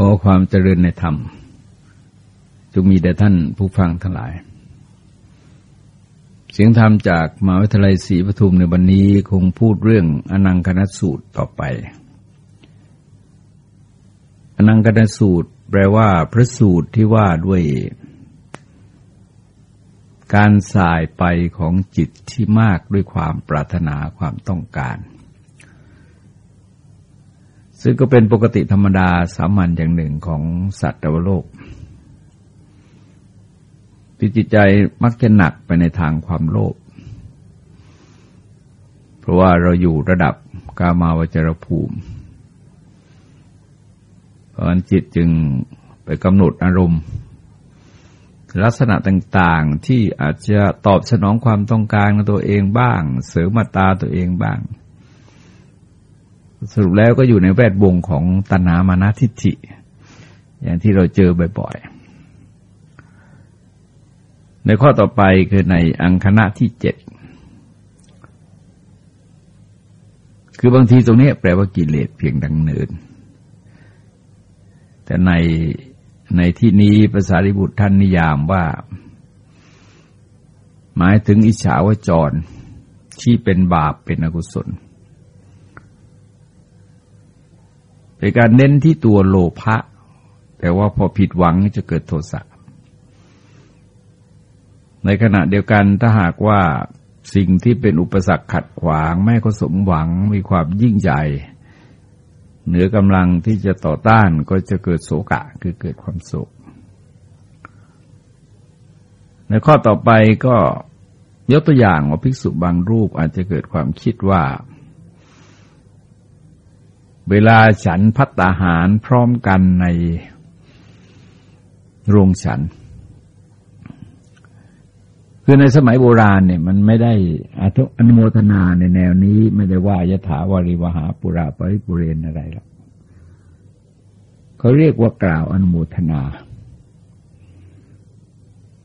ขอความเจริญในธรรมจงมีแด่ท่านผู้ฟังทั้งหลาย เสียงธรรมจากมหาวิทยาลัยศรีปทุมในวันนี้คงพูดเรื่องอนังคณสูตรต่อไป อนังคณสูตรแปลว่าพระสูตรที่ว่าด้วย การสายไปของจิตที่มากด้วยความปรารถนาความต้องการ ซึ่งก็เป็นปกติธรรมดาสามัญอย่างหนึ่งของสัตว์โลกที่จิตใจมักจะหนักไปในทางความโลภเพราะว่าเราอยู่ระดับกามาวจรภูมิ เพราะนั้นจิตจึงไปกำหนดอารมณ์ ลักษณะต่างๆที่อาจจะตอบสนองความต้องการของตัวเองบ้าง เสริมมาตาตัวเองบ้าง สรุปแล้วก็อยู่ในแวดวงของตัณหามานาทิฏฐิ อย่างที่เราเจอบ่อยๆ ในข้อต่อไปคือในอังคณะที่เจ็ดคือบางทีตรงนี้แปลว่ากิเลสเพียงดังเนิน แต่ในในที่นี้ภาษาริบุตรท่านนิยามว่า หมายถึงอิจฉาวจร ที่เป็นบาปเป็นอกุศล เป็นการเน้นที่ตัวโลภะแต่ว่าพอผิดหวังจะเกิดโทสะในขณะเดียวกันถ้าหากว่าสิ่งที่เป็นอุปสรรคขัดขวางแม่ก็สมหวังมีความยิ่งใหญ่เหนือกำลังที่จะต่อต้านก็จะเกิดโศกะคือเกิดความโศก ในข้อต่อไปก็ยกตัวอย่างว่าภิกษุบางรูปอาจจะเกิดความคิดว่า เวลาฉันพัตตาหารพร้อมกันในโรงฉัน คือในสมัยโบราณเนี่ย มันไม่ได้อนุโมทนาในแนวนี้ ไม่ได้ว่ายถาวาริวหาปุราปริปุเรนอะไรหรอกเขาเรียกว่ากล่าวอนุโมทนา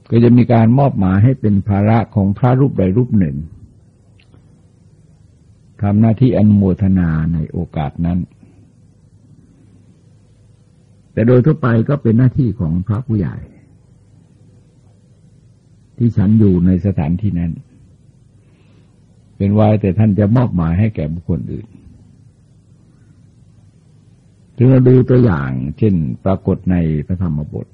ก็จะมีการมอบหมายให้เป็นภาระของพระรูปใดรูปหนึ่ง ทำหน้าที่อนุโมทนาในโอกาสนั้น แต่โดยทั่วไปก็เป็นหน้าที่ของพระผู้ใหญ่ ที่ฉันอยู่ในสถานที่นั้น เป็นไว้แต่ท่านจะมอบหมายให้แก่บุคคลอื่นถึงเราดูตัวอย่างเช่นปรากฏในพระธรรมบท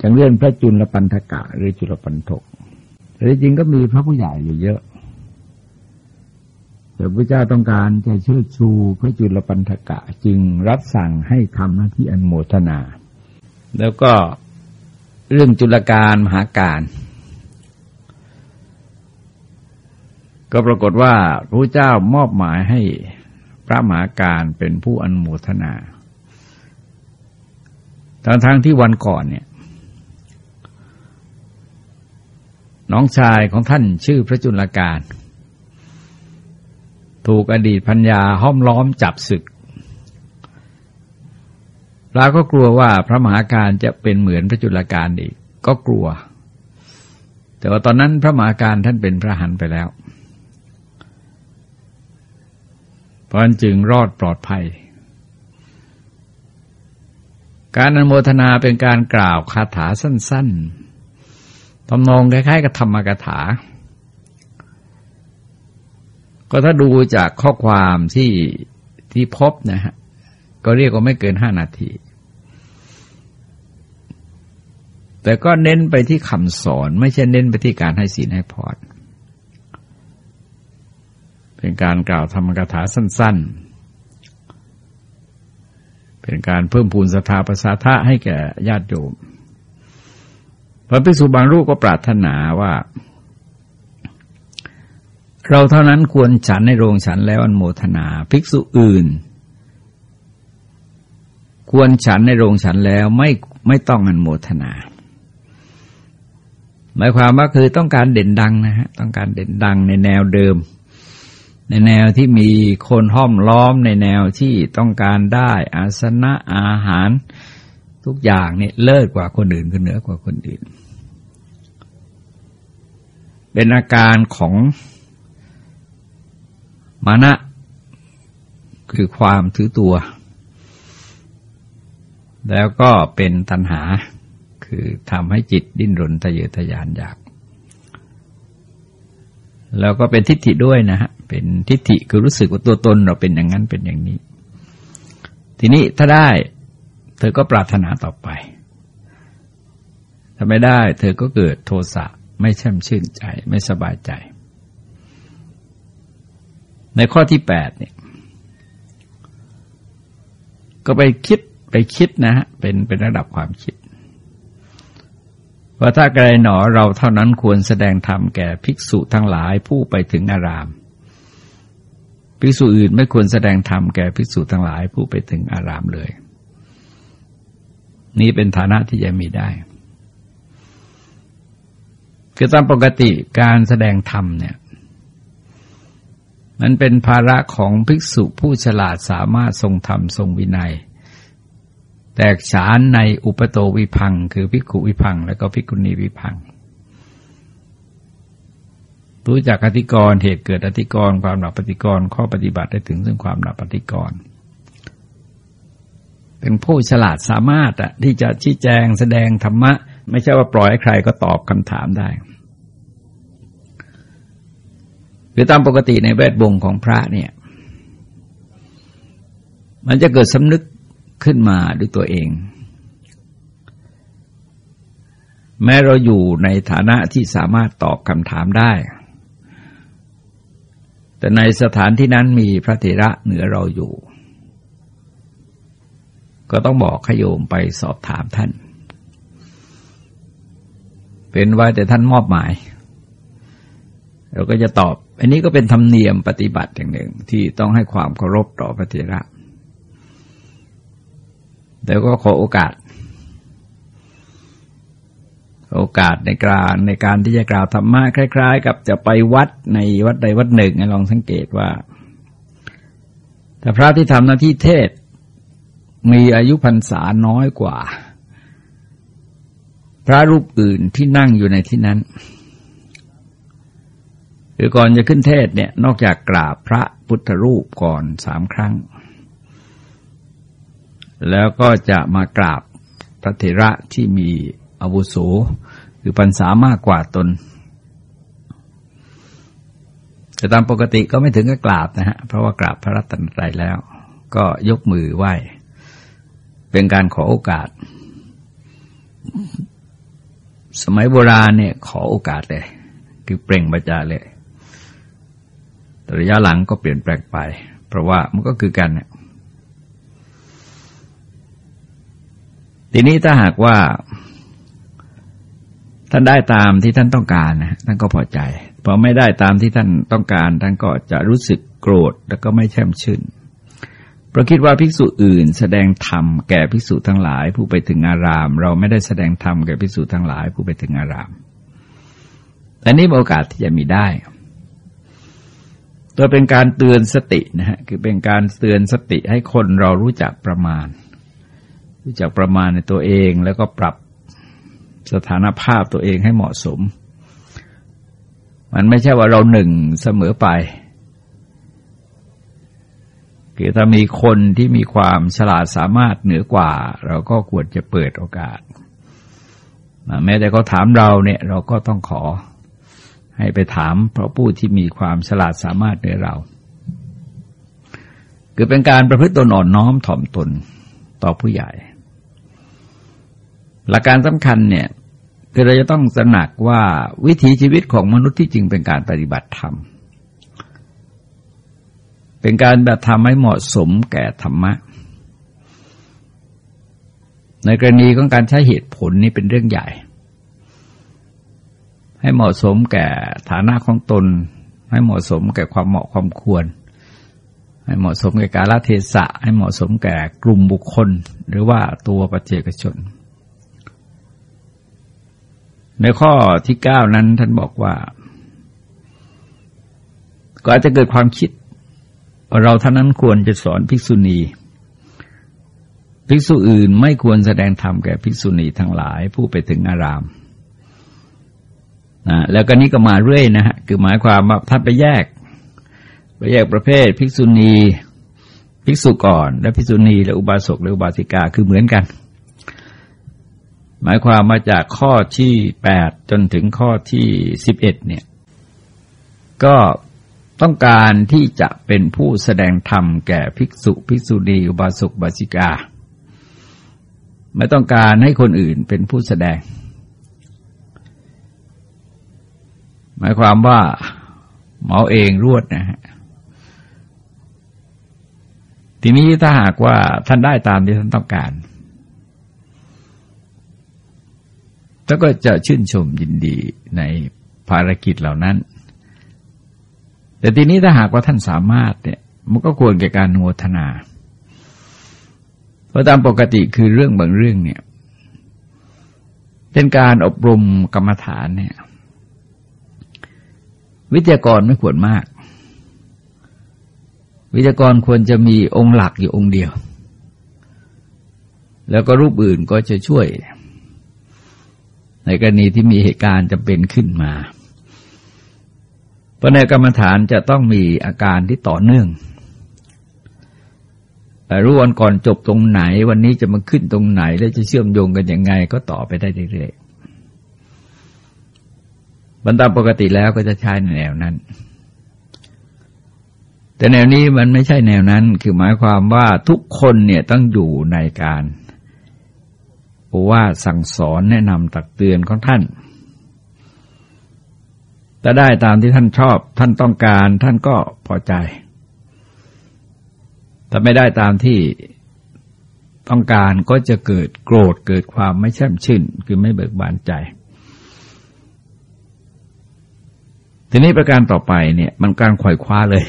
จังเรื่องพระจุลปันธกะหรือจุลปันทกแต่จริงก็มีพระผู้ใหญ่อยู่เยอะ แต่พระเจ้าต้องการจะเชิดชูพระจุลปันธกะจึงรับสั่งให้ทำหน้าที่อันโมทนา แล้วก็เรื่องจุลการมหาการ ก็ปรากฏว่าพระเจ้ามอบหมายให้พระมหาการเป็นผู้อันโมทนาทั้งทั้งที่วันก่อนเนี่ย น้องชายของท่านชื่อพระจุลการ ถูกอดีตพัญญาห้อมล้อมจับศึกเราก็กลัวว่าพระมหาการจะเป็นเหมือนพระจุลการอีก ก็กลัว แต่ว่าตอนนั้นพระมหาการท่านเป็นพระหันไปแล้ว เพราะนั้นจึงรอดปลอดภัย การอนโมทนาเป็นการกล่าวคาถาสั้น ๆทำนองคล้ายๆกับธรรมกถา ก็ถ้าดูจากข้อความที่ที่พบนะฮะก็เรียกว่าไม่เกินห้านาที แต่ก็เน้นไปที่คำสอน ไม่ใช่เน้นไปที่การให้ศีลให้พรเป็นการกล่าวธรรมกถาสั้น ๆ เป็นการเพิ่มพูนศรัทธาประสาทะให้แก่ญาติโยมพระภิกษุบางรูปก็ปรารถนาว่า เราเท่านั้นควรฉันในโรงฉันแล้วอันโมทนา ภิกษุอื่น ควรฉันในโรงฉันแล้วไม่ไม่ต้องอันโมทนา หมายความว่าคือต้องการเด่นดังนะฮะต้องการเด่นดังในแนวเดิม ในแนวที่มีคนห้อมล้อมในแนวที่ต้องการได้อาสนะอาหารทุกอย่างเนี่ยเลิศกว่าคนอื่นคือเหนือกว่าคนอื่น เป็นอาการของ มานะ คือความถือตัว แล้วก็เป็นตัณหา คือทำให้จิตดิ้นรนทะเยอทะยานอยาก แล้วก็เป็นทิฏฐิด้วยนะฮะ เป็นทิฏฐิคือรู้สึกว่าตัวตนเราเป็นอย่างนั้นเป็นอย่างนี้ ทีนี้ถ้าได้ เธอก็ปรารถนาต่อไป ถ้าไม่ได้ เธอก็เกิดโทสะไม่แช่มชื่นใจ ไม่สบายใจ ในข้อที่แปดเนี่ยก็ไปคิดไปคิดนะฮะเป็นเป็นระดับความคิด ว่าถ้าไกลหนอเราเท่านั้นควรแสดงธรรมแก่ภิกษุทั้งหลายผู้ไปถึงอาราม ภิกษุอื่นไม่ควรแสดงธรรมแก่ภิกษุทั้งหลายผู้ไปถึงอารามเลย นี่เป็นฐานะที่จะมีได้คือตามปกติการแสดงธรรมเนี่ย มันเป็นภาระของภิกษุผู้ฉลาดสามารถทรงธรรมทรงวินัย แตกฉานในอุปโตวิพัง คือภิกขุวิพัง แล้วก็ภิกขุณีวิพังรู้จักอธิกรณ์เหตุเกิดอธิกรณ์ความหลับปฏิกรณ์ข้อปฏิบัติได้ถึงซึ่งความหลับปฏิกรณ์เป็นผู้ฉลาดสามารถอะที่จะชี้แจงแสดงธรรมะ ไม่ใช่ว่าปล่อยให้ใครก็ตอบคำถามได้ คือตามปกติในแวดวงของพระเนี่ย มันจะเกิดสำนึกขึ้นมาด้วยตัวเอง แม้เราอยู่ในฐานะที่สามารถตอบคำถามได้ แต่ในสถานที่นั้นมีพระเถระเหนือเราอยู่ ก็ต้องบอกขโยมไปสอบถามท่าน เป็นไว้แต่ท่านมอบหมาย เราก็จะตอบ อันนี้ก็เป็นธรรมเนียมปฏิบัติอย่างหนึ่งที่ต้องให้ความเคารพต่อพระเถระแต่ก็ขอโอกาส โอกาสในการในการที่จะกล่าวธรรมะคล้าย ๆ กับจะไปวัดในวัดใดวัดหนึ่งลองสังเกตว่า แต่พระที่ทำหน้าที่เทศ มีอายุพรรษาน้อยกว่า พระรูปอื่นที่นั่งอยู่ในที่นั้น คือก่อนจะขึ้นเทศเนี่ยนอกจากกราบพระพุทธรูปก่อนสามครั้ง แล้วก็จะมากราบพระเถระที่มีอาวุโสคือพรรษามากกว่าตน แต่ตามปกติก็ไม่ถึงกับกราบนะฮะเพราะว่ากราบพระรัตนตรัยแล้ว ก็ยกมือไหว้ เป็นการขอโอกาส สมัยโบราณเนี่ยขอโอกาสเลยคือเปล่งประจาเลย ระยะหลังก็เปลี่ยนแปลงไป เพราะว่ามันก็คือกันเนี่ยทีนี้ถ้าหากว่า ท่านได้ตามที่ท่านต้องการนะท่านก็พอใจพอไม่ได้ตามที่ท่านต้องการ ท่านก็จะรู้สึกโกรธแล้วก็ไม่แช่มชื่นเพราะคิดว่าภิกษุอื่น แสดงธรรมแก่ภิกษุทั้งหลาย ผู้ไปถึงอาราม เราไม่ได้แสดงธรรมแก่ภิกษุทั้งหลาย ผู้ไปถึงอารามแต่นี้โอกาสที่จะมีได้ ตัวเป็นการเตือนสตินะฮะคือเป็นการเตือนสติให้คนเรารู้จักประมาณ รู้จักประมาณในตัวเองแล้วก็ปรับสถานภาพตัวเองให้เหมาะสม มันไม่ใช่ว่าเราหนึ่งเสมอไปคือถ้ามีคนที่มีความฉลาดสามารถเหนือกว่า เราก็ควรจะเปิดโอกาสแม้แต่เขาถามเราเนี่ย เราก็ต้องขอ ให้ไปถามเพราะผู้ที่มีความฉลาดสามารถเหนือเรา คือเป็นการประพฤติตนอ่อนน้อมถ่อมตนต่อผู้ใหญ่ หลักการสำคัญเนี่ยคือเราจะต้องสนักว่าวิถีชีวิตของมนุษย์ที่จริงเป็นการปฏิบัติธรรม เป็นการแบบทำให้เหมาะสมแก่ธรรมะ ในกรณีของการใช้เหตุผลนี่เป็นเรื่องใหญ่ ให้เหมาะสมแก่ฐานะของตน ให้เหมาะสมแก่ความเหมาะความควร ให้เหมาะสมแก่กาลเทศะ ให้เหมาะสมแก่กลุ่มบุคคล หรือว่าตัวปัจเจกชน ในข้อที่เก้านั้นท่านบอกว่า ก็อาจจะเกิดความคิด เราท่านั้นควรจะสอนภิกษุณีภิกษุอื่นไม่ควรแสดงธรรมแก่ภิกษุณีทั้งหลายผู้ไปถึงอาราม นะแล้วก็นี้ก็มาเรื่อยนะฮะคือหมายความว่าท่านไปแยก ไปแยกประเภทภิกษุณีภิกษุก่อน และภิกษุณีและอุบาสกและอุบาสิกาคือเหมือนกัน หมายความมาจากข้อที่แปดจนถึงข้อที่สิบเอ็ดเนี่ย ก็ต้องการที่จะเป็นผู้แสดงธรรมแก่ภิกษุภิกษุณีอุบาสกบาสิกา ไม่ต้องการให้คนอื่นเป็นผู้แสดง หมายความว่าเมาเองรวดนะฮะทีนี้ถ้าหากว่าท่านได้ตามที่ท่านต้องการท่านก็จะชื่นชมยินดีในภารกิจเหล่านั้น แต่ทีนี้ถ้าหากว่าท่านสามารถเนี่ย มันก็ควรแก่การโมทนา เพราะตามปกติคือเรื่องบางเรื่องเนี่ย เป็นการอบรมกรรมฐานเนี่ย วิทยากรไม่ควรมาก วิทยากรควรจะมีองค์หลักอยู่องค์เดียว แล้วก็รูปอื่นก็จะช่วย ในกรณีที่มีเหตุการณ์จะเป็นขึ้นมา เพราะในกรรมฐานจะต้องมีอาการที่ต่อเนื่องรู้วันก่อนจบตรงไหน วันนี้จะมาขึ้นตรงไหน แล้วจะเชื่อมโยงกันยังไง ก็ต่อไปได้เรื่อยๆ บรรดาปกติแล้วก็จะใช้ในแนวนั้น แต่แนวนี้มันไม่ใช่แนวนั้น คือหมายความว่าทุกคนเนี่ยต้องอยู่ในการว่าสั่งสอนแนะนำตักเตือนของท่านถ้าได้ตามที่ท่านชอบ ท่านต้องการ ท่านก็พอใจ ถ้าไม่ได้ตามที่ต้องการก็จะเกิดโกรธเกิดความไม่แช่มชื่น คือไม่เบิกบานใจ ทีนี้ประการต่อไปเนี่ย มันการขวายคว้าเลย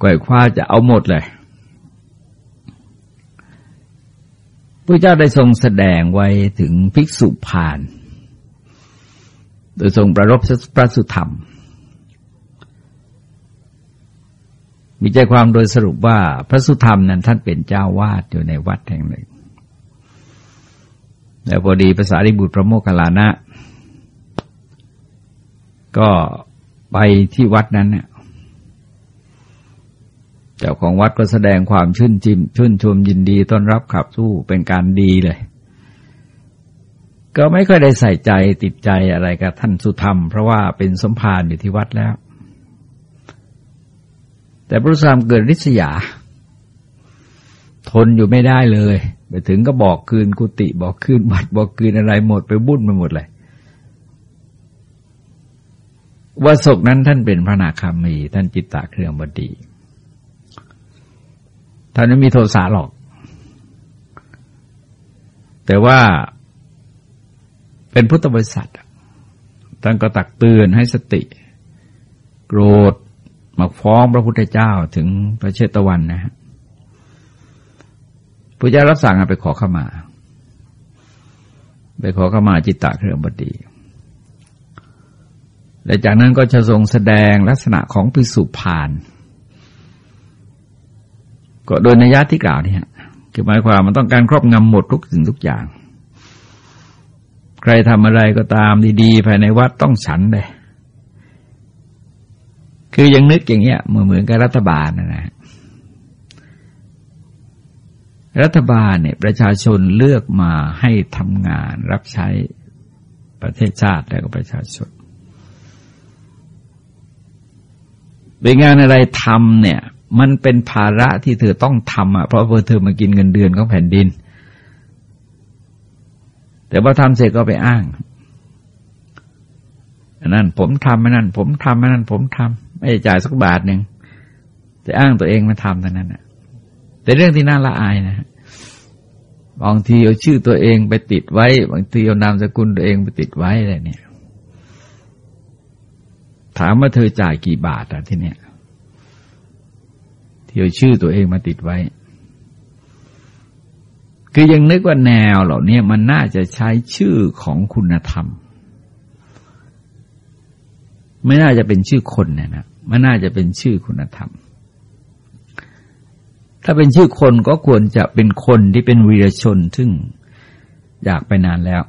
กวยคว้าจะเอาหมดเลยพระเจ้าได้ทรงแสดงไว้ถึงภิกษุผาน โดยทรงประรบพระสุธรรม มีใจความโดยสรุปว่าพระสุธรรมนั้นท่านเป็นเจ้าวาดอยู่ในวัดแห่งหนึ่งแล้วพอดีภาษาริบุตรพระโมคคัลลานะ ก็ไปที่วัดนั้นเนี่ยเจ้าของวัดก็แสดงความชื่นจิมชื่นชมยินดีต้อนรับขับสู้เป็นการดีเลย ก็ไม่ค่อยได้ใส่ใจติดใจอะไรกับท่านสุธรรม เพราะว่าเป็นสมภารอยู่ที่วัดแล้ว แต่พระสามเกิดริษยา ทนอยู่ไม่ได้เลย ไปถึงก็บอกคืนกุฏิบอกคืนบัตรบอกคืนอะไรหมดไปบุ่นไปหมดเลย ว่าศกนั้นท่านเป็นพระนาคามี ท่านจิตตะเครื่องบดีท่านไม่มีโทสะหรอก แต่ว่าเป็นพุทธบริษัทท่านก็ตักเตือนให้สติ โกรธมาฟ้องพระพุทธเจ้าถึงพระเชตวันนะฮะพระเจ้ารับสั่งไปขอเข้ามา ไปขอเข้ามาจิตตะเครื่องบดี และจากนั้นก็จะทรงแสดงลักษณะของปิสุพาน ก็โดยนัยยะที่กล่าวนี่ยคือหมายความมันต้องการครอบงำหมดทุกสิ่งทุกอย่าง ใครทำอะไรก็ตามดีๆ ภายในวัดต้องฉันเลยคือยังนึกอย่างเงี้ยเหมือนเหมือนกับรัฐบาลนะนะรัฐบาลเนี่ยประชาชนเลือกมาให้ทำงานรับใช้ประเทศชาติและก็ประชาชน เป็นงานอะไรทำเนี่ย มันเป็นภาระที่เธอต้องทำอะเพราะเธอมากินเงินเดือนของแผ่นดิน แต่พอทำเสร็จก็ไปอ้างอันนั้นผมทำอันนั้นผมทำอันนั้นผมทำไม่จ่ายสักบาทหนึ่งแต่อ้างตัวเองมาทำเท่านั้นนะแต่เรื่องที่น่าละอายนะบางทีเอาชื่อตัวเองไปติดไว้ บางทีเอานามสกุลตัวเองไปติดไว้อะไรเนี่ย ถามว่าเธอจ่ายกี่บาทอะที่เนี้ยที่เอาชื่อตัวเองมาติดไว้ คือยังนึกว่าแนวเหล่านี้มันน่าจะใช้ชื่อของคุณธรรม ไม่น่าจะเป็นชื่อคนเนี่ยนะมันน่าจะเป็นชื่อคุณธรรม ถ้าเป็นชื่อคนก็ควรจะเป็นคนที่เป็นวีรชนซึ่งอยากไปนานแล้ว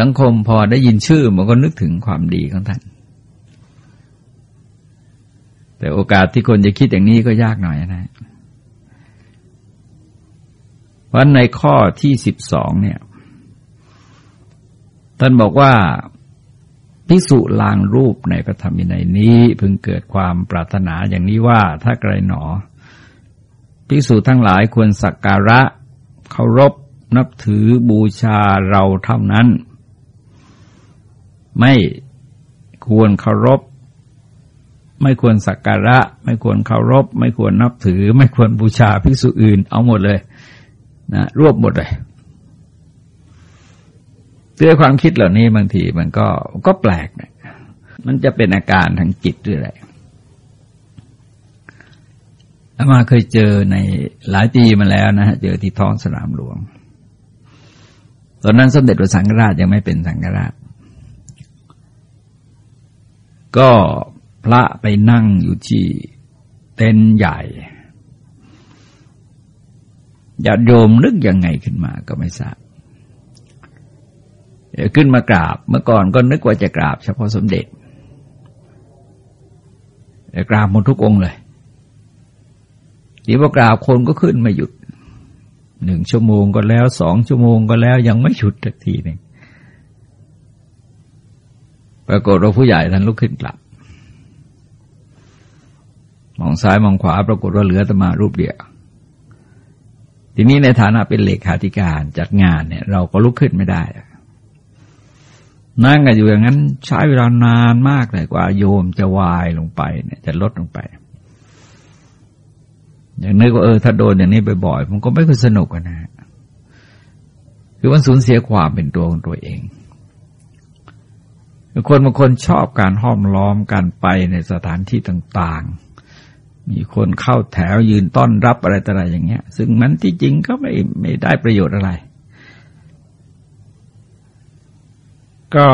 สังคมพอได้ยินชื่อมันก็นึกถึงความดีของท่าน แต่โอกาสที่คนจะคิดอย่างนี้ก็ยากหน่อยนะวันในข้อที่สิบสองเนี่ยท่านบอกว่าพิสุลางรูปในพระธรรมวินัยนี้พึงเกิดความปรารถนาอย่างนี้ว่าถ้าไกลหนอพิสุทั้งหลายควรสักการะเคารพนับถือบูชาเราเท่านั้น ไม่ควรเคารพ ไม่ควรสักการะ ไม่ควรเคารพ ไม่ควรนับถือ ไม่ควรบูชาภิกษุอื่น เอาหมดเลยนะรวบหมดเลยด้วยความคิดเหล่านี้บางทีมันก็ก็แปลกนะมันจะเป็นอาการทางจิตด้วยอะไรอามาเคยเจอในหลายปีมาแล้วนะฮะเจอที่ท้องสนามหลวง ตอนนั้นสมเด็จพระสังฆราชยังไม่เป็นสังฆราช ก็พระไปนั่งอยู่ที่เต็นใหญ่ญาติโยมนึกยังไงขึ้นมาก็ไม่ทราบขึ้นมากราบเมื่อก่อนก็นึกว่าจะกราบเฉพาะสมเด็จแต่กราบหมดทุกองค์เลยทีพอกราบคนก็ขึ้นมาหยุดหนึ่งชั่วโมงก็แล้วสองชั่วโมงก็แล้วยังไม่หยุดสักทีหนึ่ง ปรากฏว่าผู้ใหญ่ท่านลุกขึ้นกลับ มองซ้ายมองขวา ปรากฏว่าเหลือตมารูปเดียว ทีนี้ในฐานะเป็นเลขาธิการจัดงานเนี่ย เราก็ลุกขึ้นไม่ได้ นั่งกันอยู่อย่างนั้น ใช้เวลานานมากเลยกว่า โยมจะวายลงไปเนี่ยจะลดลงไป อย่างนี้ก็เออถ้าโดนอย่างนี้บ่อยๆมันก็ไม่ค่อยสนุกนะคือมันสูญเสียความเป็นตัวของตัวเอง คนบางคนชอบการห้อมล้อมการไปในสถานที่ต่างๆ มีคนเข้าแถวยืนต้อนรับอะไรต่ออะไรอย่างเงี้ย ซึ่งมันที่จริงก็ไม่ไม่ได้ประโยชน์อะไร ก็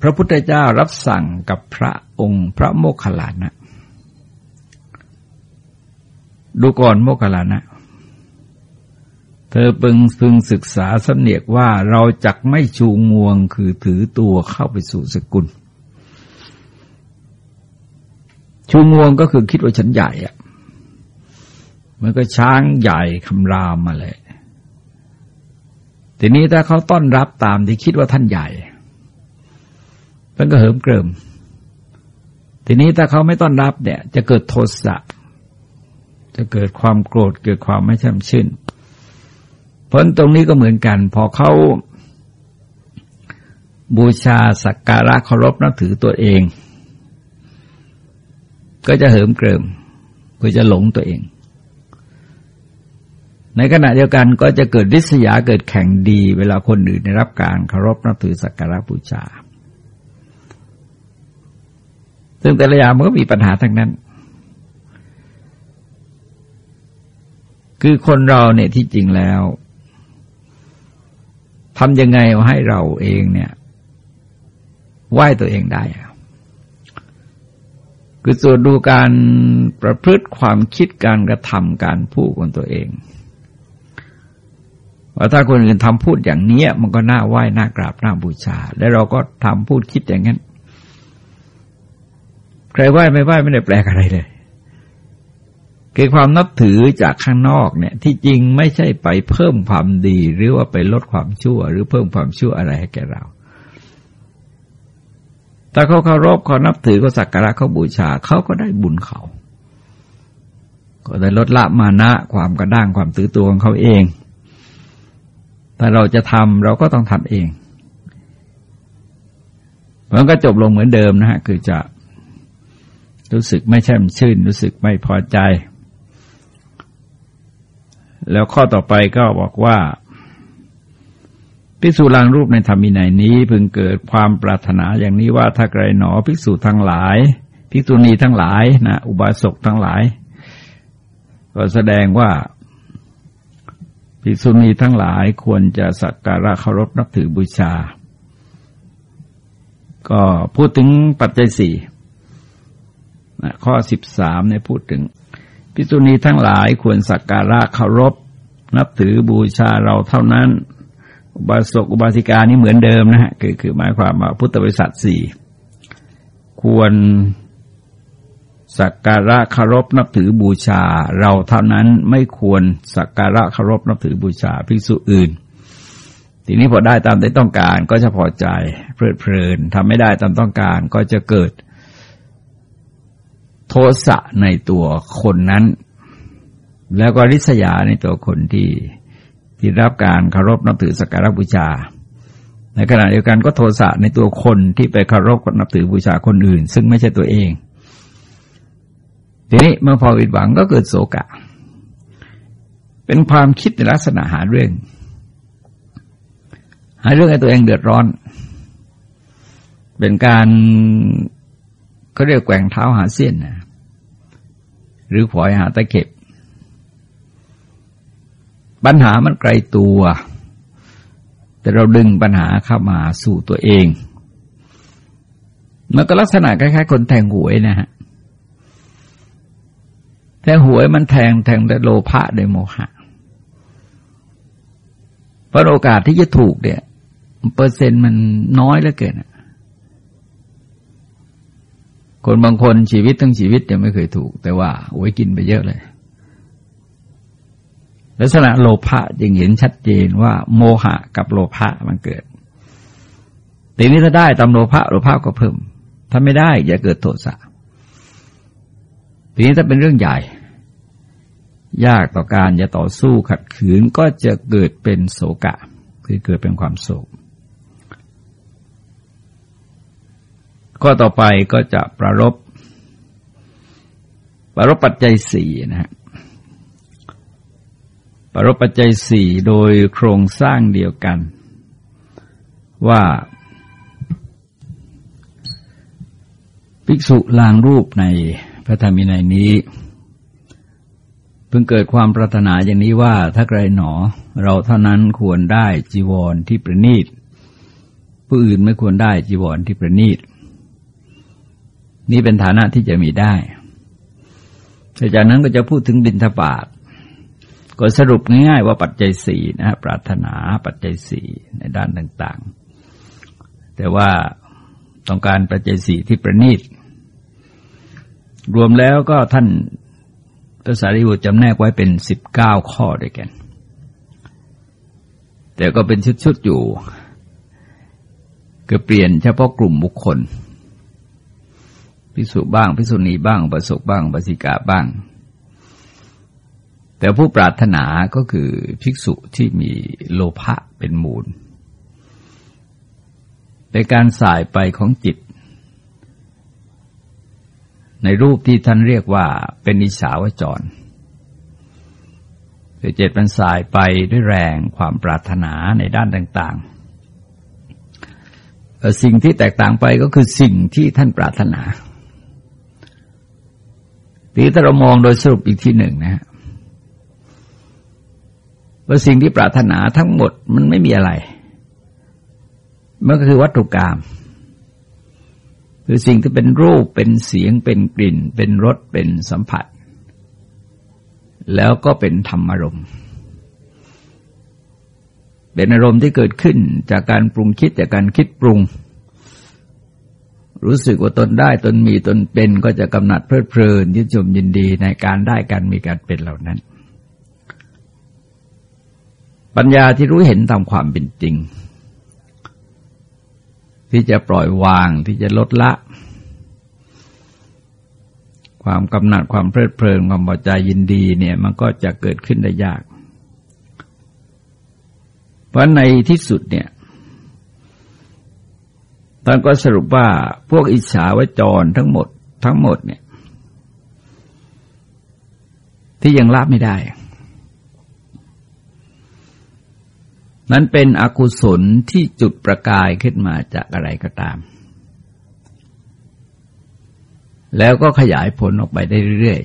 พระพุทธเจ้ารับสั่งกับพระองค์พระโมคคัลลานะ ดูก่อนโมคคัลลานะ ธอพึงพึงศึกษาสำเนียกว่าเราจักไม่ชูงวงคือถือตัวเข้าไปสู่สกุล ชูงวงก็คือคิดว่าฉันใหญ่อะมันก็ช้างใหญ่คำรามมาเลยทีนี้ถ้าเขาต้อนรับตามที่คิดว่าท่านใหญ่มันก็เหิมเกริม ทีนี้ถ้าเขาไม่ต้อนรับเนี่ย จะเกิดโทสะจะเกิดความโกรธเกิดความไม่ช่ำชื่น เพราะตรงนี้ก็เหมือนกัน พอเขาบูชาสักการะเคารพนับถือตัวเอง ก็จะเหิมเกริมก็จะหลงตัวเอง ในขณะเดียวกันก็จะเกิดริษยาเกิดแข่งดี เวลาคนอื่นได้รับการเคารพนับถือสักการะบูชา ซึ่งแต่ละอย่างมันก็มีปัญหาทั้งนั้น คือคนเราเนี่ยที่จริงแล้ว ทำยังไงให้เราเองเนี่ยไหว้ตัวเองได้ คือตรวจดูการประพฤติความคิดการกระทำการพูดของตัวเองว่าถ้าคนอื่นทำพูดอย่างนี้มันก็น่าไหว้น่ากราบน่าบูชา แล้วเราก็ทำพูดคิดอย่างนั้น ใครไหว้ไม่ไหว้ไม่ได้แปลกอะไรเลย คือความนับถือจากข้างนอกเนี่ย ที่จริงไม่ใช่ไปเพิ่มความดี หรือว่าไปลดความชั่ว หรือเพิ่มความชั่วอะไรให้แก่เราถ้าเขาเคารพเขานับถือเขาสักการะเขาบูชาเขาก็ได้บุญเขา ก็ได้ลดละมานะความกระด้างความถือตัวของเขาเอง แต่เราจะทำเราก็ต้องทำเองมันก็จบลงเหมือนเดิมนะฮะ คือจะรู้สึกไม่แช่มชื่น รู้สึกไม่พอใจ แล้วข้อต่อไปก็บอกว่าภิกษุลางรูปในธรรมีในนี้พึงเกิดความปรารถนาอย่างนี้ว่าถ้าไกรหนอภิกษุทั้งหลาย ภิกษุณีทั้งหลายนะอุบาสกทั้งหลาย ก็แสดงว่าภิกษุณีทั้งหลายควรจะสักการะเคารพนับถือบูชา ก็พูดถึงปัจจัยสี่ข้อสิบสามเนี่ยพูดถึง ภิกษุณีทั้งหลายควรสักการะเคารพ นับถือบูชาเราเท่านั้น อุบาสกอุบาสิกานี่เหมือนเดิมนะฮะคือคือหมายความว่าพุทธบริษัทสี่ควรสักการะเคารพนับถือบูชา เราเท่านั้นไม่ควรสักการะเคารพนับถือบูชาภิกษุอื่น ทีนี้พอได้ตามที่ต้องการก็จะพอใจเพลิดเพลินทำไม่ได้ตามต้องการก็จะเกิด สะในตัวคนนั้น แล้วก็ริษยาในตัวคนที่ที่รับการเคารพนับถือสักการะบูชา ในขณะเดียวกันก็โทสะในตัวคนที่ไปเคารพนับถือบูชาคนอื่น ซึ่งไม่ใช่ตัวเอง ทีนี้เมื่อพอผิดหวังก็เกิดโศกะ เป็นความคิดในลักษณะหาเรื่อง หาเรื่องให้ตัวเองเดือดร้อน เป็นการเขาเรียกแกว่งเท้าหาเส้นนะ หรือผอยหาตะเข็บ ปัญหามันไกลตัว แต่เราดึงปัญหาเข้ามาสู่ตัวเองมันก็ลักษณะคล้ายๆ คนแทงหวยนะฮะแต่หวยมันแทงแทงแต่โลภะโดยโมหะเพราะโอกาสที่จะถูกเนี่ย เปอร์เซ็นต์มันน้อยเหลือเกิน คนบางคนชีวิตทั้งชีวิตยังไม่เคยถูก แต่ว่าโอ้ยกินไปเยอะเลย ลักษณะโลภะจึงเห็นชัดเจนว่า โมหะกับโลภะมันเกิดทีนี้ถ้าได้ตามโลภะโลภะก็เพิ่ม ถ้าไม่ได้อย่าเกิดโทสะทีนี้ถ้าเป็นเรื่องใหญ่ ยากต่อการจะต่อสู้ขัดขืนก็จะเกิดเป็นโศกะ คือเกิดเป็นความโศก ข้อต่อไปก็จะประรบประรบปัจจัยสี่นะฮะประรบปัจจัยสี่โดยโครงสร้างเดียวกัน ว่า ภิกษุลางรูปในพระธรรมินัยนี้เพิ่งเกิดความปรารถนาอย่างนี้ว่าถ้าใครหนอ เราเท่านั้นควรได้จีวรที่ประณีตผู้อื่นไม่ควรได้จีวรที่ประณีต นี่เป็นฐานะที่จะมีได้แต่จากนั้นก็จะพูดถึงบินทบาทก็สรุปง่ายๆว่าปัจจัยสี่นะปรารถนาปัจจัยสี่ในด้านต่างๆ แต่ว่าต้องการปัจจัยสี่ที่ประณีต รวมแล้วก็ท่านพระสารีบุตรจำแนกไว้เป็นสิบเก้าข้อด้วยกัน แต่ก็เป็นชุดๆอยู่ ก็เปลี่ยนเฉพาะกลุ่มบุคคล พิสุบ้างพิสุณีบ้างประสบบ้างปสิกาบ้าง แต่ผู้ปรารถนาก็คือภิกษุที่มีโลภะเป็นมูลในการสายไปของจิต ในรูปที่ท่านเรียกว่าเป็นอิสาวจรคือเจตมันสายไปด้วยแรงความปรารถนาในด้านต่าง ๆ สิ่งที่แตกต่างไปก็คือสิ่งที่ท่านปรารถนา ทีถ้าเรามองโดยสรุปอีกที่หนึ่งนะฮะว่าสิ่งที่ปรารถนาทั้งหมดมันไม่มีอะไร มันก็คือวัตถุกรรมคือสิ่งที่เป็นรูปเป็นเสียงเป็นกลิ่น เป็นรสเป็นสัมผัส แล้วก็เป็นธรรมอารมณ์ เป็นอารมณ์ที่เกิดขึ้นจากการปรุงคิดจากการคิดปรุง รู้สึกว่าตนได้ตนมีตนเป็นก็จะกำหนัดเพลิดเพลินยึดชมยินดีในการได้การมีการเป็นเหล่านั้น ปัญญาที่รู้เห็นตามความเป็นจริง ที่จะปล่อยวางที่จะลดละ ความกำหนัดความเพลิดเพลินความพอใจยินดีเนี่ยมันก็จะเกิดขึ้นได้ยาก เพราะในที่สุดเนี่ย ท่านก็สรุปว่าพวกอิจฉาวจรทั้งหมด ทั้งหมดเนี่ย ที่ยังละไม่ได้ นั้นเป็นอกุศลที่จุดประกายขึ้นมาจากอะไรก็ตาม แล้วก็ขยายผลออกไปได้เรื่อย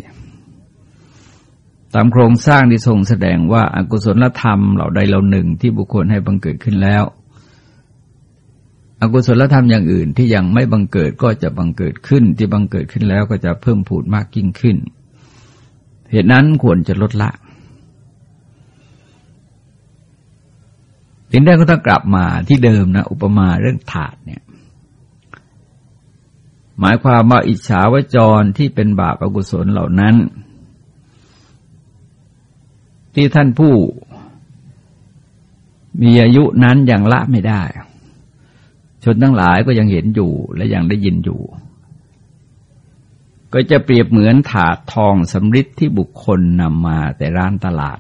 ๆ ตามโครงสร้างที่ทรงแสดงว่าอากุศลธรรมเหล่าใดเหล่าหนึ่งที่บุคคลให้บังเกิดขึ้นแล้ว อกุศลธรรมอย่างอื่นที่ยังไม่บังเกิดก็จะบังเกิดขึ้น ที่บังเกิดขึ้นแล้วก็จะเพิ่มผูดมากยิ่งขึ้น เหตุนั้นควรจะลดละถึงได้ก็ต้องกลับมาที่เดิมนะ อุปมาเรื่องถาดเนี่ยหมายความว่าอิจฉาวจรที่เป็นบาปอกุศลเหล่านั้น ที่ท่านผู้มีอายุนั้นยังละไม่ได้ ชนทั้งหลายก็ยังเห็นอยู่และยังได้ยินอยู่ ก็จะเปรียบเหมือนถาดทองสำริดที่บุคคลนำมาแต่ร้านตลาด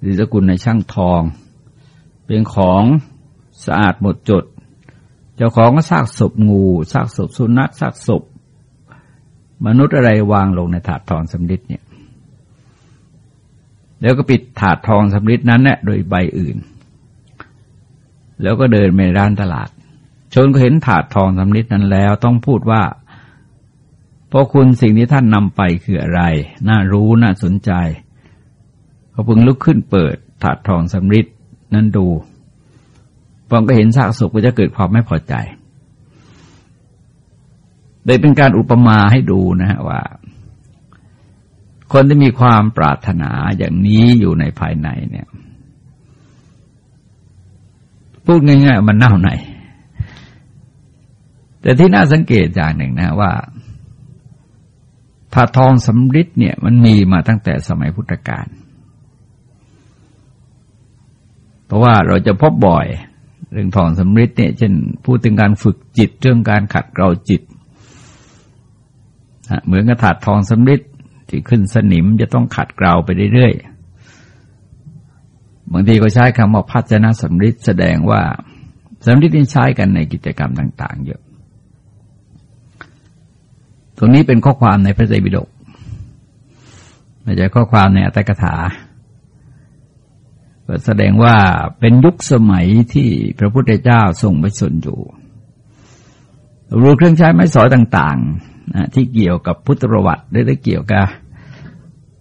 หรือสกุลในช่างทอง เป็นของสะอาดหมดจด เจ้าของก็ซากศพงูซากศพสุนัขซากศพ มนุษย์อะไรวางลงในถาดทองสำริดเนี่ยแล้วก็ปิดถาดทองสำริดนั้นเนี่ยโดยใบอื่น แล้วก็เดินไปร้านตลาด ชนก็เห็นถาดทองสำริดนั้นแล้วต้องพูดว่าพราะคุณสิ่งที่ท่านนำไปคืออะไร น่ารู้ น่าสนใจ เขาพึงลุกขึ้นเปิด ถาดทองสำริดนั้นดูพอก็เห็นซากศพก็จะเกิดความไม่พอใจเลยเป็นการอุปมาให้ดูนะฮะว่า คนที่มีความปรารถนาอย่างนี้อยู่ในภายในเนี่ย พูดง่ายๆมันเน่าใน แต่ที่น่าสังเกตอย่างหนึ่งนะว่าถาทองสำริดเนี่ยมันมีมาตั้งแต่สมัยพุทธกาลเพราะว่าเราจะพบบ่อยเรื่องทองสำริดเนี่ยเช่นพูดถึงการฝึกจิตเรื่องการขัดเกลาจิต เหมือนกระถาดทองสำริดที่ขึ้นสนิมจะต้องขัดเกลาไปเรื่อยๆบางทีก็ใช้คำว่าพัฒนาสำริดแสดงว่าสำริดนี่ใช้กันในกิจกรรมต่าง ๆ เยอะ ตรงนี้เป็นข้อความในพระไตรปิฎกไม่ใช่ข้อความในอัตถกถาก็แสดงว่าเป็นยุคสมัยที่พระพุทธเจ้าทรงไปสนอยู่รู้เครื่องใช้ไม้สอยต่างๆที่เกี่ยวกับพุทธประวัติได้เกี่ยวกับ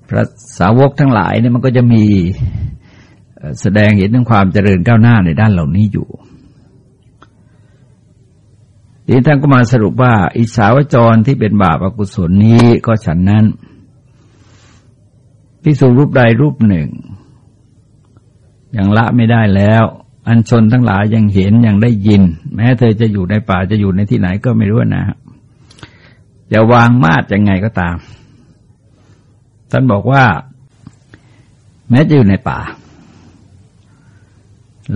พระสาวกทั้งหลายเนี่ยมันก็จะมีแสดงเห็นถึงความเจริญก้าวหน้าในด้านเหล่านี้อยู่ นี้ท่านก็มาสรุปว่า อิสาวจรที่เป็นบาปอกุศลนี้ก็ฉันนั้นพิสูรรูปใดรูปหนึ่ง ยังละไม่ได้แล้ว อันชนทั้งหลายยังเห็นยังได้ยิน แม้เธอจะอยู่ในป่าจะอยู่ในที่ไหนก็ไม่รู้นะจะวางมาดยังไงก็ตาม ท่านบอกว่า แม้จะอยู่ในป่า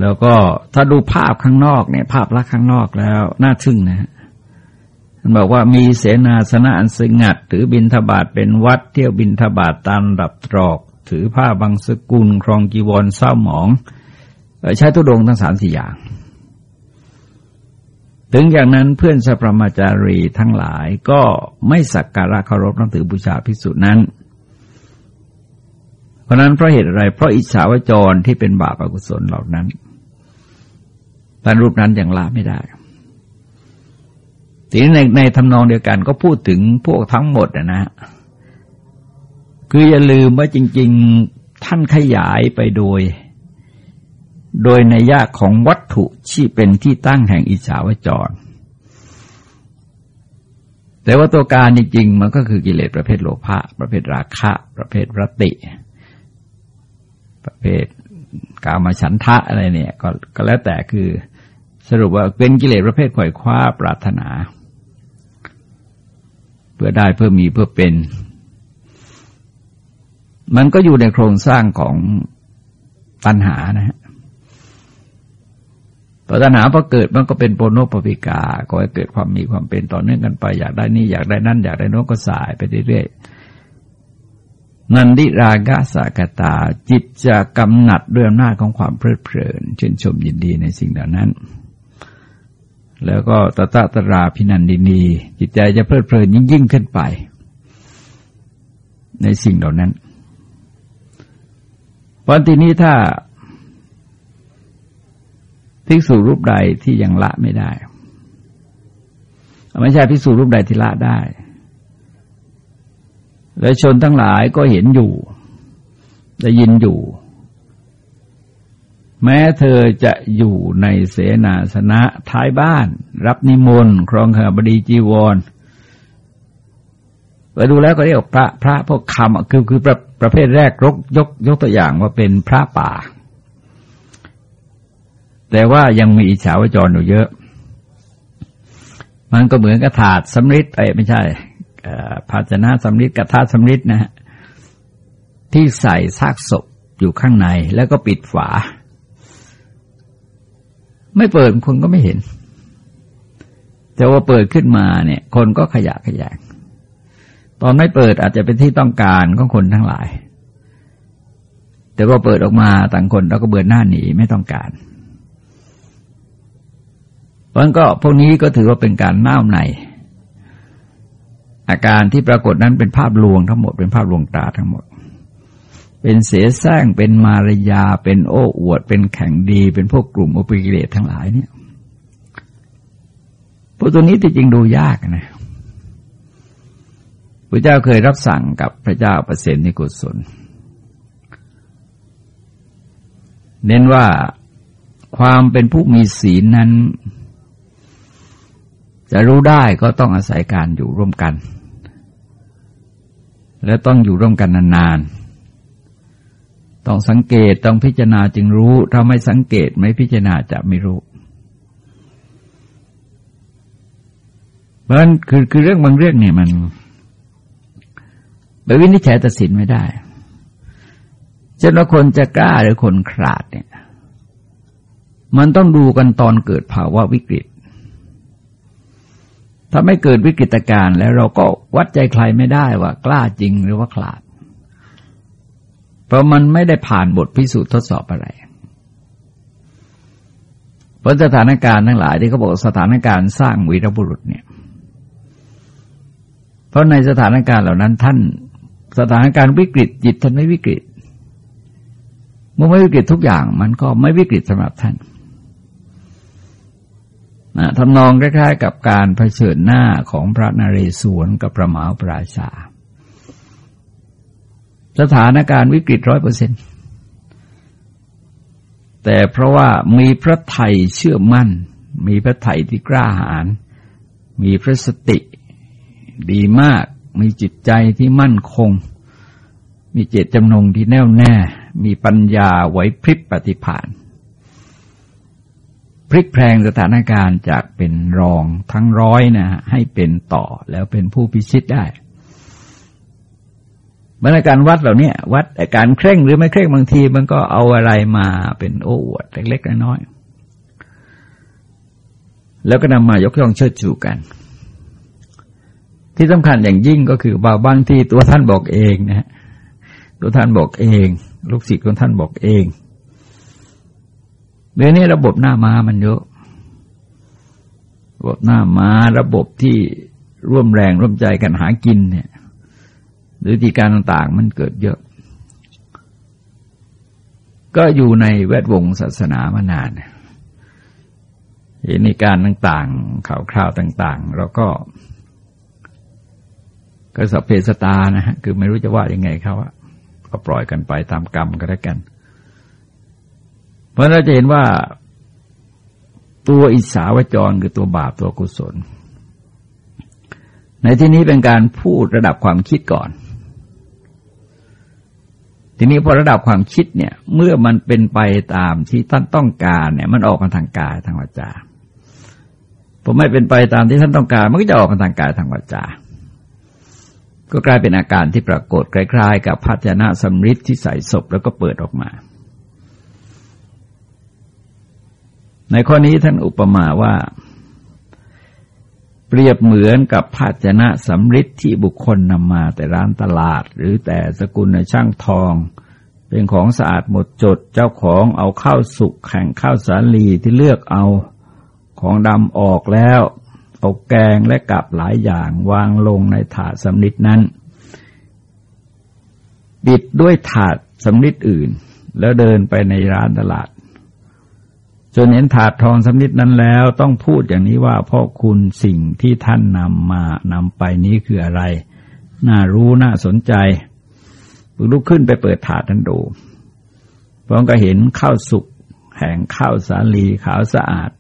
แล้วก็ถ้าดูภาพข้างนอกเนี่ยภาพลักษณ์ข้างนอกแล้วน่าทึ่งนะท่านบอกว่ามีเสนาสนะอันสงัด ถือบินทบาทเป็นวัดเที่ยวบินทบาทตามดับตรอก ถือผ้าบางสกุล ครองกีวรเศร้าหมอง ใช้ตุดงทั้งสามสี่อย่าง ถึงอย่างนั้นเพื่อนสัพรมาจารีทั้งหลายก็ไม่สักการะเคารพนับถือบูชาพิสุนั้น เพราะนั้นเพราะเหตุอะไร เพราะอิจฉาวจรที่เป็นบาปอกุศลเหล่านั้น ท่านรูปนั้นยังละไม่ได้ทีนี้ในในทำนองเดียวกันก็พูดถึงพวกทั้งหมดนะนะคืออย่าลืมว่าจริง ๆท่านขยายไปโดย โดยในยะของวัตถุที่เป็นที่ตั้งแห่งอิจฉาวจร แต่ว่าตัวการจริงๆมันก็คือกิเลสประเภทโลภะประเภทราคะ ประเภทรติ ประเภทกามฉันทะอะไรเนี่ย ก็ก็แล้วแต่คือ สรุปว่าเป็นกิเลสประเภทขวายคว้าปรารถนา เพื่อได้เพื่อมีเพื่อเป็น มันก็อยู่ในโครงสร้างของตัณหานะฮะพอตัณหาพอเกิดมันก็เป็นโปโนปปิกาก็ให้เกิดความมีความเป็นต่อเนื่องกันไป อยากได้นี่อยากได้นั่นอยากได้นู้นก็สายไปเรื่อยๆนันดิรากาสากตา จิตจะกำหนัดด้วยอำนาจของความเพลิดเพลินชื่นชมยินดีในสิ่งเหล่านั้น แล้วก็ตตะตราพินันดินี จิตใจจะเพลิดเพลินยิ่งยิ่งขึ้นไป ในสิ่งเหล่านั้นวันทีนี้ถ้าภิกษุรูปใดที่ยังละไม่ได้ไม่ใช่ภิกษุรูปใดที่ละได้ และชนทั้งหลายก็เห็นอยู่ ได้ยินอยู่ แม้เธอจะอยู่ในเสนาสนะท้ายบ้าน รับนิมนต์ครองขบดีจีวรไปดูแล้วก็เรียกพระพระพวกคำคือคือประประเภทแรกยกยกยกตัวอย่างว่าเป็นพระป่า แต่ว่ายังมีอิจฉาวจรอยู่เยอะ มันก็เหมือนกระถาดสำริดเอ้ไม่ใช่ภาชนะสำริดกระทะสำริดนะฮะที่ใส่ซากศพอยู่ข้างในแล้วก็ปิดฝา ไม่เปิดคนก็ไม่เห็น แต่ว่าเปิดขึ้นมาเนี่ย คนก็ขยะขยงตอนไม่เปิดอาจจะเป็นที่ต้องการของคนทั้งหลาย แต่ว่าเปิดออกมาต่างคนเราก็เบือนหน้าหนีไม่ต้องการเพราะนั้นก็พวกนี้ก็ถือว่าเป็นการน้าใน อาการที่ปรากฏนั้นเป็นภาพลวงทั้งหมดเป็นภาพลวงตาทั้งหมด เป็นเสียแซงเป็นมารยา เป็นโอ้อวด เป็นแข่งดี เป็นพวกกลุ่มอุปกิเลสทั้งหลายเนี่ยพวกตัวนี้ที่จริงดูยากนะพระเจ้าเคยรับสั่งกับพระเจ้าเปรตนิกุศล เน้นว่าความเป็นผู้มีศีลนั้น จะรู้ได้ก็ต้องอาศัยการอยู่ร่วมกัน และต้องอยู่ร่วมกันนานๆ ต้องสังเกตต้องพิจารณาจึงรู้ ถ้าไม่สังเกตไม่พิจารณาจะไม่รู้เพราะฉะนั้นคือคือเรื่องบางเรื่องเนี่ยมันไปวินิจฉัยตัดสินไม่ได้เช่นว่าคนจะกล้าหรือคนขาดเนี่ย มันต้องดูกันตอนเกิดภาวะวิกฤต ถ้าไม่เกิดวิกฤตการณ์แล้วเราก็วัดใจใครไม่ได้ว่ากล้าจริงหรือว่าขาด เพราะมันไม่ได้ผ่านบทพิสูจน์ทดสอบอะไรเพราะสถานการณ์ทั้งหลายที่เขาบอกสถานการณ์สร้างวีรบุรุษเนี่ย เพราะในสถานการณ์เหล่านั้นท่าน สถานการณ์วิกฤตจิตท่านไม่วิกฤต เมื่อไม่วิกฤตทุกอย่างมันก็ไม่วิกฤตสำหรับท่านนะทำนองคล้ายๆ กับการเผชิญหน้าของพระนเรศวรกับพระมหาปราชา สถานการณ์วิกฤตร้อยเปอร์เซ็นแต่เพราะว่ามีพระไทยเชื่อมั่น มีพระไทยที่กล้าหาญมีพระสติดีมาก มีจิตใจที่มั่นคง มีเจตจำนงที่แน่วแน่ มีปัญญาไหวพริบปฏิภาณพลิกแพลงสถานการณ์จากเป็นรองทั้งร้อยนะให้เป็นต่อแล้วเป็นผู้พิชิตได้ มือนการวัดเหล่านี้วัดการเคร่งหรือไม่เคร่งบางที มันก็เอาอะไรมาเป็นโอ้อวดเล็กๆน้อยๆแล้วก็นำมายกย่องเชิดชูกัน ที่สำคัญอย่างยิ่งก็คือว่าบางที่ตัวท่านบอกเองนะฮะตัวท่านบอกเอง ลูกศิษย์ของท่านบอกเองเดี๋ยวนี้ระบบหน้ามามันเยอะระบบหน้ามาระบบที่ร่วมแรงร่วมใจกันหากินเนี่ย หรือที่การต่างๆมันเกิดเยอะ ก็อยู่ในแวดวงศาสนามานานเหตุในการต่างๆ ข่าวคราวต่างๆ เราก็ก็สัพเพสตานะฮะคือไม่รู้จะว่ายังไงเขาอะก็ปล่อยกันไปตามกรรมก็แล้วกัน เพราะเราจะเห็นว่าตัวอิสาวจรคือตัวบาปตัวกุศล ในที่นี้เป็นการพูดระดับความคิดก่อน ทีนี้พอระดับความคิดเนี่ย เมื่อมันเป็นไปตามที่ท่านต้องการเนี่ย มันออกมาทางกายทางวาจาพอไม่เป็นไปตามที่ท่านต้องการ มันก็จะออกมาทางกายทางวาจา ก็กลายเป็นอาการที่ปรากฏคล้ายๆ กับภาชนะสำริดที่ใส่ศพแล้วก็เปิดออกมา ในข้อนี้ท่านอุปมาว่า เปรียบเหมือนกับภาชนะสำริดที่บุคคลนำมาแต่ร้านตลาด หรือแต่สกุลในช่างทอง เป็นของสะอาดหมดจดเจ้าของเอาข้าวสุกแข่งข้าวสาลีที่เลือกเอาของดำออกแล้วเอาแกงและกับหลายอย่างวางลงในถาดสำริดนั้นปิดด้วยถาดสำริดอื่น แล้วเดินไปในร้านตลาด จนเห็นถาดทองสำนิดนั้นแล้วต้องพูดอย่างนี้ว่าพ่อคุณสิ่งที่ท่านนำมานำไปนี้คืออะไร น่ารู้น่าสนใจลุกขึ้นไปเปิดถาดนั้นดูพร้อมก็เห็นข้าวสุกแห่งข้าวสาลีขาวสะอาด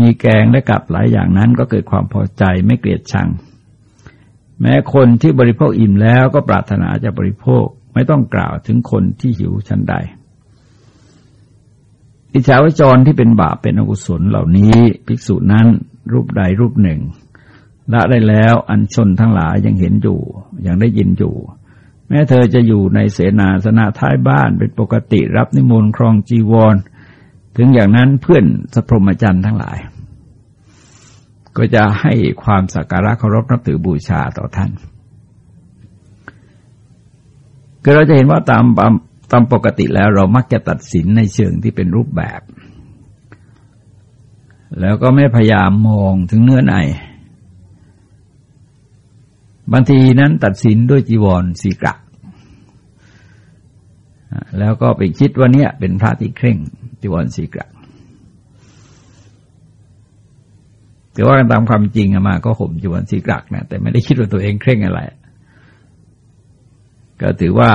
มีแกงและกับหลายอย่างนั้นก็เกิดความพอใจไม่เกลียดชัง แม้คนที่บริโภคอิ่มแล้วก็ปรารถนาจะบริโภคไม่ต้องกล่าวถึงคนที่หิวชั้นใด อิจฉาวจรที่เป็นบาปเป็นอกุศลเหล่านี้ภิกษุนั้นรูปใดรูปหนึ่งละได้แล้วอันชนทั้งหลายยังเห็นอยู่ ยังได้ยินอยู่ แม้เธอจะอยู่ในเสนาสนะท้ายบ้านเป็นปกติรับนิมนต์ครองจีวร ถึงอย่างนั้นเพื่อนสัพรมจันทร์ทั้งหลาย ก็จะให้ความสักการะเคารพนับถือบูชาต่อท่านก็เราจะเห็นว่าตาม ตามปกติแล้วเรามักจะตัดสินในเชิงที่เป็นรูปแบบ แล้วก็ไม่พยายามมองถึงเนื้อใน บางทีนั้นตัดสินด้วยจีวรสีกระแล้วก็ไปคิดว่าเนี่ยเป็นพระที่เคร่งจีวรสีกระแต่ว่าตามความจริงมาก็ห่มจีวรสีกรักนะแต่ไม่ได้คิดว่าตัวเองเคร่งอะไร ก็ถือว่า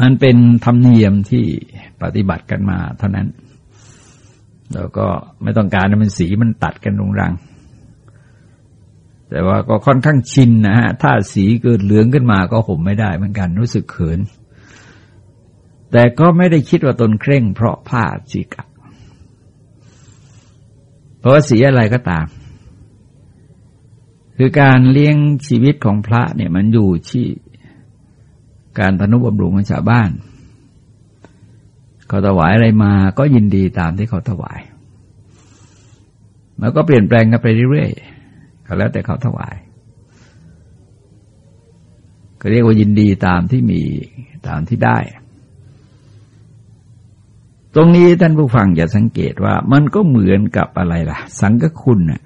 มันเป็นธรรมเนียมที่ปฏิบัติกันมาเท่านั้น แล้วก็ไม่ต้องการมันสีมันตัดกันรุงรัง แต่ว่าก็ค่อนข้างชินนะฮะ ถ้าสีเกิดเหลืองขึ้นมาก็ห่มไม่ได้เหมือนกันรู้สึกเขิน แต่ก็ไม่ได้คิดว่าตนเคร่ง เพราะผ้าสีกักเพราะว่าสีอะไรก็ตาม คือการเลี้ยงชีวิตของพระเนี่ยมันอยู่ที่ การทนุบำรุงของชาวบ้าน เขาถวายอะไรมาก็ยินดีตามที่เขาถวาย แล้วก็เปลี่ยนแปลงกันไปเรื่อยๆก็แล้วแต่เขาถวายก็เรียกว่ายินดีตามที่มีตามที่ได้ ตรงนี้ท่านผู้ฟังอย่าสังเกตว่ามันก็เหมือนกับอะไรล่ะ สังกคุณน่ะ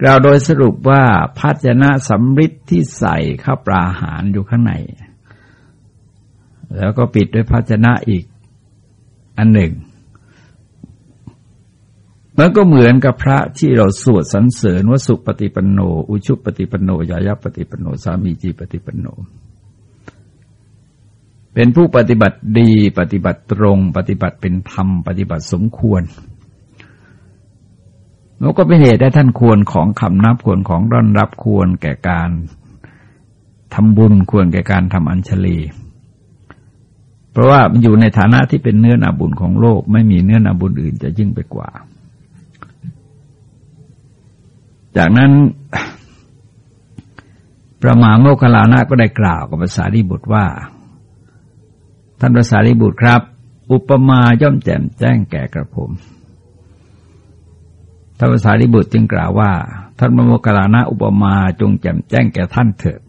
กล่าวโดยสรุปว่าภาชนะสำริดที่ใส่ข้าวปลาอาหารอยู่ข้างใน แล้วก็ปิดด้วยภาชนะอีกอันหนึ่ง มันก็เหมือนกับพระที่เราสวดสรรเสริญว่าสุปฏิปันโน อุชุปฏิปันโนยายาปฏิปันโน สามีจีปฏิปันโน เป็นผู้ปฏิบัติดี ปฏิบัติตรง ปฏิบัติเป็นธรรม ปฏิบัติสมควร แล้วก็เป็นเหตุได้ท่านควรของคำนับควรของร่อนรับควรแก่การทำบุญควรแก่การทำอัญชลีเพราะว่ามันอยู่ในฐานะที่เป็นเนื้อนาบุญของโลก ไม่มีเนื้อนาบุญอื่นจะยิ่งไปกว่า จากนั้นพระมหาโมคคลานะก็ได้กล่าวกับภาษาริบุตรว่า ท่านภาษาริบุตรครับ อุปมาย่อมแจ่มแจ้งแก่กระผม ท่านภาษาริบุตรจึงกล่าวว่า ท่านพระโมคลานะอุปมาจงแจ่มแจ้งแก่ท่านเถิด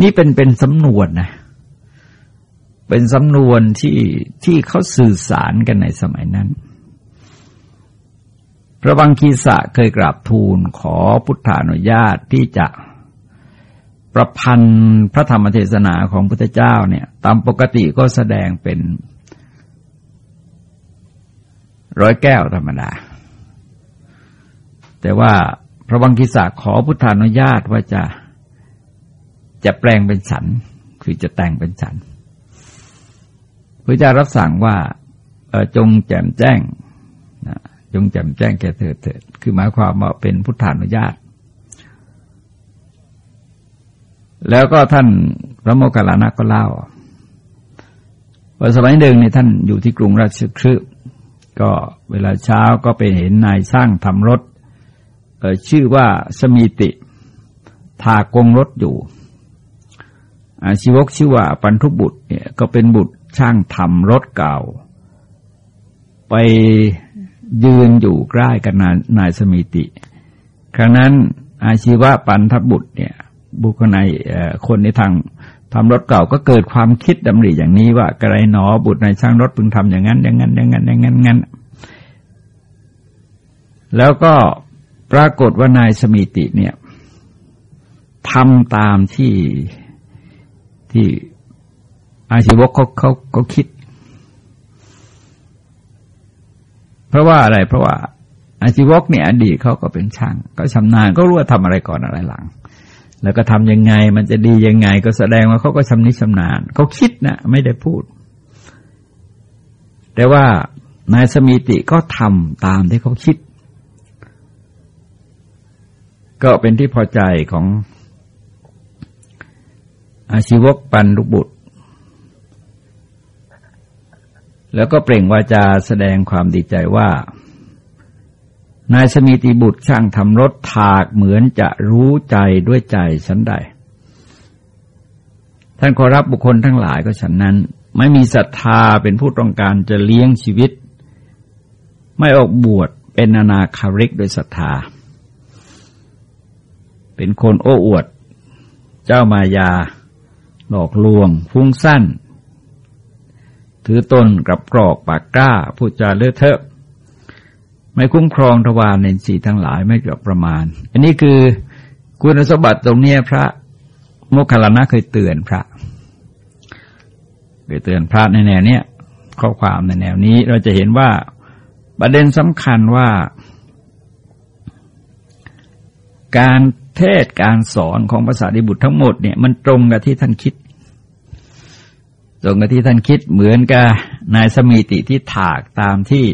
นี่เป็นเป็นสำนวนนะ เป็นสำนวนที่ที่เขาสื่อสารกันในสมัยนั้น พระบังคีสะเคยกราบทูลขอพุทธานุญาตที่จะประพันธ์พระธรรมเทศนาของพุทธเจ้าเนี่ย ตามปกติก็แสดงเป็นร้อยแก้วธรรมดา แต่ว่าพระบังคีสะขอพุทธานุญาตว่าจะจะแปลงเป็นฉัน คือจะแต่งเป็นฉันพระเจ้ารับสั่งว่าจงแจ่มแจ้งนะจงแจ่มแจ้งแก่เถิดเถิด คือหมายความว่าเป็นพุทธานุญาต แล้วก็ท่านพระโมคคัลลานะก็เล่าว่าสมัยหนึ่งในท่านอยู่ที่กรุงราชคฤห์ก็เวลาเช้าก็ไปเห็นนายสร้างทำรถ ชื่อว่าสมีติทากงรถอยู่อาชีวกชื่อว่าปันทุบุตรเนี่ยก็เป็นบุตรช่างทำรถเก่า ไปยืนอยู่ใกล้กับนายนายสมิติ ครั้งนั้นอาชีวะปันทบุตรเนี่ย บุคคลในคนในทางทำรถเก่าก็เกิดความคิดดำริอย่างนี้ว่ากระไรหนอบุตรนายช่างรถพึงทำอย่างนั้น อย่างนั้น อย่างนั้น อย่างนั้นงั้นแล้วก็ ปรากฏว่านายสมิติเนี่ยทำตามที่ที่อาชีวกเขาเขาเขาคิด เพราะว่าอะไร เพราะว่า อาชีวกเนี่ยอดีตเขาก็เป็นช่าง ก็ชำนาญก็รู้ว่าทำอะไรก่อนอะไรหลัง แล้วก็ทำยังไง มันจะดียังไง ก็แสดงว่าเขาก็ชำนิชำนาญเขาคิดนะไม่ได้พูด แต่ว่านายสมิติก็ทำตามที่เขาคิด ก็เป็นที่พอใจของอาชีวกปันลุบุตร แล้วก็เปล่งวาจาแสดงความดีใจว่า นายสมีติบุตรช่างทำรถถากเหมือนจะรู้ใจด้วยใจฉันใด ท่านขอรับบุคคลทั้งหลายก็ฉันนั้น ไม่มีศรัทธาเป็นผู้ต้องการจะเลี้ยงชีวิต ไม่ออกบวชเป็นนานาคาริกโดยศรัทธา เป็นคนโอ้อวด เจ้ามายา หลอกลวง ฟุ้งสั้น ถือตนกับกรอกปากกล้าพูดจาเลือเทอะ ไม่คุ้มครองทวารในสีทั้งหลายไม่เกี่ยวประมาณ อันนี้คือคุณสมบัติตรงนี้พระโมคคัลลานะเคยเตือนพระเคยเตือนพระในแนวเนี้ยข้อความในแนวนี้เราจะเห็นว่าประเด็นสำคัญว่า การ เทศการสอนของภาษาดิบุตรทั้งหมดเนี่ยมันตรงกับที่ท่านคิด ตรงกับที่ท่านคิดเหมือนกับนายสมีติที่ถากตามที่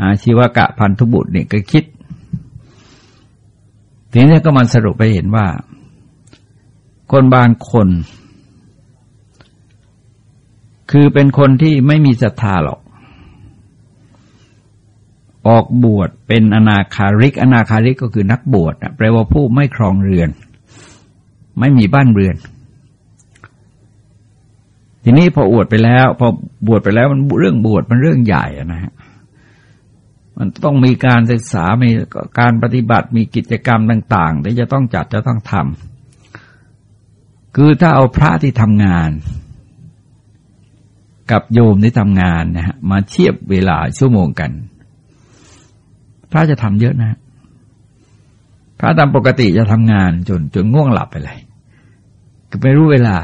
อาชีวกะพันธุบุตรเนี่ยก็คิด ทีนี้ก็มันสรุปไปเห็นว่า คนบางคน คือเป็นคนที่ไม่มีศรัทธาหรอก ออกบวชเป็นอนาคาริก อนาคาริกก็คือนักบวชแปลว่าผู้ไม่ครองเรือน ไม่มีบ้านเรือน ทีนี้พออวดไปแล้ว พอบวชไปแล้วมันเรื่องบวชมันเรื่องใหญ่นะฮะมันต้องมีการศึกษา มีการปฏิบัติ มีกิจกรรมต่าง ๆ ที่จะต้องจัดจะต้องทำ คือถ้าเอาพระที่ทำงาน กับโยมที่ทำงานนะฮะมาเทียบเวลาชั่วโมงกัน พระจะทำเยอะนะ พระตามปกติจะทำงานจนจนง่วงหลับไปเลยก็ไม่รู้เวลา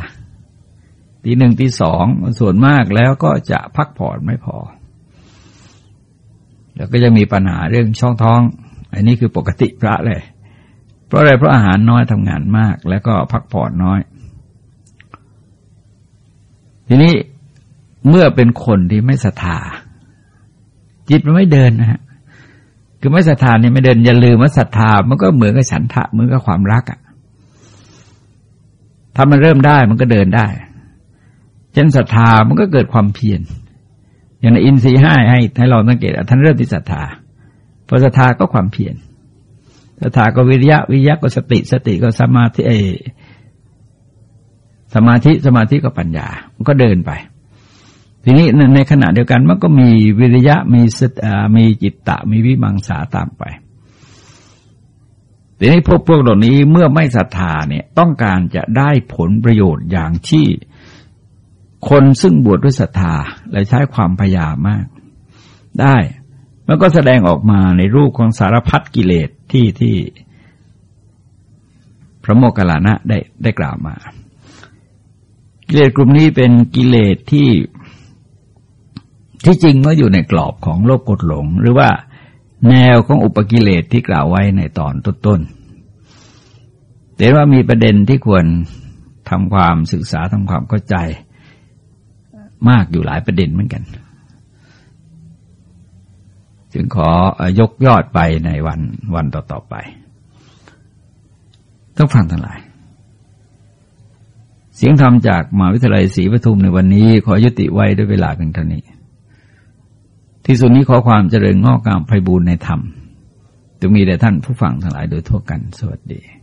ตีหนึ่งตีสองส่วนมากแล้วก็จะพักผ่อนไม่พอ แล้วก็จะมีปัญหาเรื่องช่องท้อง อันนี้คือปกติพระเลย เพราะอะไรเพราะอาหารน้อยทำงานมาก แล้วก็พักผ่อนน้อย ทีนี้เมื่อเป็นคนที่ไม่ศรัทธาจิตมันไม่เดินนะฮะ คือไม่ศรัทธาเนี่ยไม่เดินอย่าลืมว่าศรัทธามันก็เหมือนกับฉันทะเหมือนกับความรักอะ่ะถ้ามันเริ่มได้มันก็เดินได้ เช่นศรัทธามันก็เกิดความเพียร อย่างในอินทรีห้าให้ให้เราสังเกตท่านเริ่มที่ศรัทธาพอศรัทธาก็ความเพียรศรัทธาก็วิริยะวิริยะก็สติสติก็สมาธิเอสมาธิสมาธิก็ปัญญา มันก็เดินไป ทีนี้ในขณะเดียวกันมันก็มีวิริยะมีสตมีจิตตะมีวิมังสาตามไป ทีนี้พวกพวกเหล่านี้เมื่อไม่ศรัทธาเนี่ยต้องการจะได้ผลประโยชน์อย่างที่คนซึ่งบวชด้วยศรัทธาและใช้ความพยายามมาก ได้มันก็แสดงออกมาในรูปของสารพัดกิเลสที่ที่พระโมคคัลลานะได้ได้กล่าวมา กิเลสกลุ่มนี้เป็นกิเลสที่ ที่จริงมันอยู่ในกรอบของโลกกดหลง หรือว่าแนวของอุปกิเลสที่กล่าวไว้ในตอนต้นๆแต่ว่ามีประเด็นที่ควรทำความศึกษาทำความเข้าใจ มากอยู่หลายประเด็นเหมือนกัน จึงขอยกยอดไปในวันวันต่อๆไปต้องฟังทั้งหลาย เสียงธรรมจากมหาวิทยาลัยศรีปทุมในวันนี้ขอยุติไว้ด้วยเวลาเพียงเท่านี้ ที่สุดนี้ขอความเจริญงอกงามไพบูรณ์ในธรรมจะมีแด่ท่านผู้ฟังทั้งหลายโดยทั่วกันสวัสดี